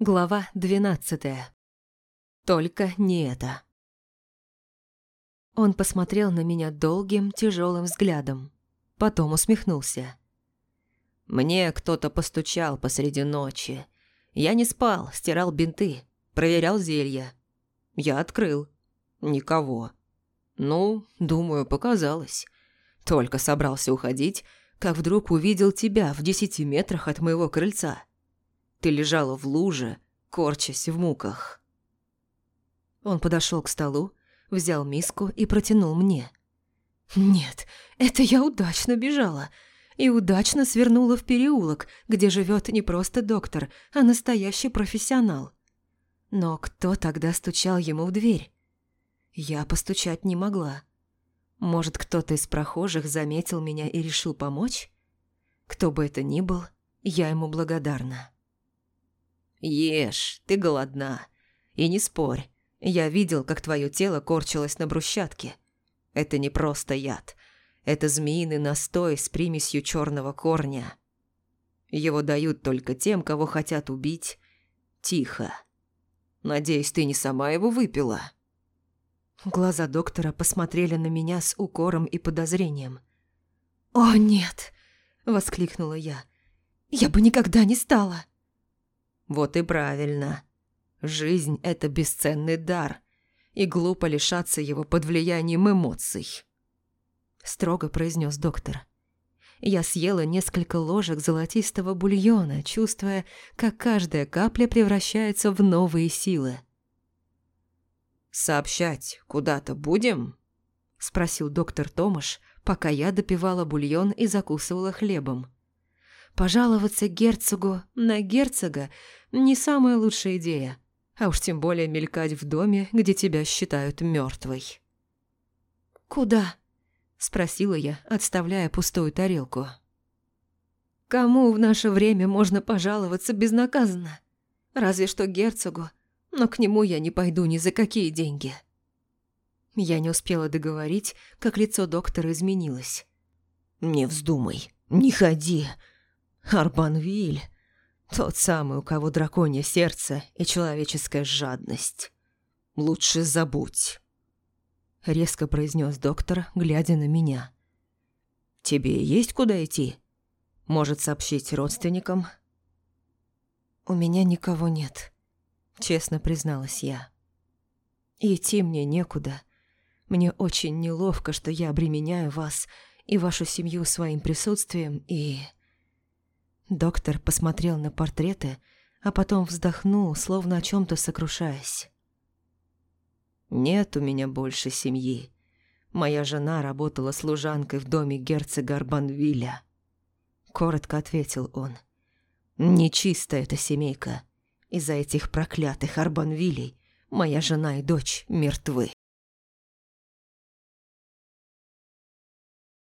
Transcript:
Глава двенадцатая. Только не это. Он посмотрел на меня долгим, тяжелым взглядом. Потом усмехнулся. Мне кто-то постучал посреди ночи. Я не спал, стирал бинты, проверял зелья. Я открыл. Никого. Ну, думаю, показалось. Только собрался уходить, как вдруг увидел тебя в десяти метрах от моего крыльца. Ты лежала в луже, корчась в муках. Он подошел к столу, взял миску и протянул мне. Нет, это я удачно бежала. И удачно свернула в переулок, где живет не просто доктор, а настоящий профессионал. Но кто тогда стучал ему в дверь? Я постучать не могла. Может, кто-то из прохожих заметил меня и решил помочь? Кто бы это ни был, я ему благодарна. «Ешь, ты голодна. И не спорь. Я видел, как твое тело корчилось на брусчатке. Это не просто яд. Это змеиный настой с примесью черного корня. Его дают только тем, кого хотят убить. Тихо. Надеюсь, ты не сама его выпила?» Глаза доктора посмотрели на меня с укором и подозрением. «О, нет!» – воскликнула я. «Я бы никогда не стала!» Вот и правильно. Жизнь – это бесценный дар, и глупо лишаться его под влиянием эмоций. Строго произнес доктор. Я съела несколько ложек золотистого бульона, чувствуя, как каждая капля превращается в новые силы. «Сообщать куда-то будем?» – спросил доктор Томаш, пока я допивала бульон и закусывала хлебом. Пожаловаться герцогу на герцога – не самая лучшая идея, а уж тем более мелькать в доме, где тебя считают мертвой. «Куда?» – спросила я, отставляя пустую тарелку. «Кому в наше время можно пожаловаться безнаказанно? Разве что герцогу, но к нему я не пойду ни за какие деньги». Я не успела договорить, как лицо доктора изменилось. «Не вздумай, не ходи, Арбанвиль. Тот самый, у кого драконье сердце и человеческая жадность. Лучше забудь. Резко произнес доктор, глядя на меня. Тебе есть куда идти? Может сообщить родственникам? У меня никого нет, честно призналась я. идти мне некуда. Мне очень неловко, что я обременяю вас и вашу семью своим присутствием и... Доктор посмотрел на портреты, а потом вздохнул, словно о чем-то сокрушаясь. «Нет у меня больше семьи. Моя жена работала служанкой в доме герцога Арбанвиля», — коротко ответил он. «Нечистая эта семейка. Из-за этих проклятых Арбанвилей моя жена и дочь мертвы».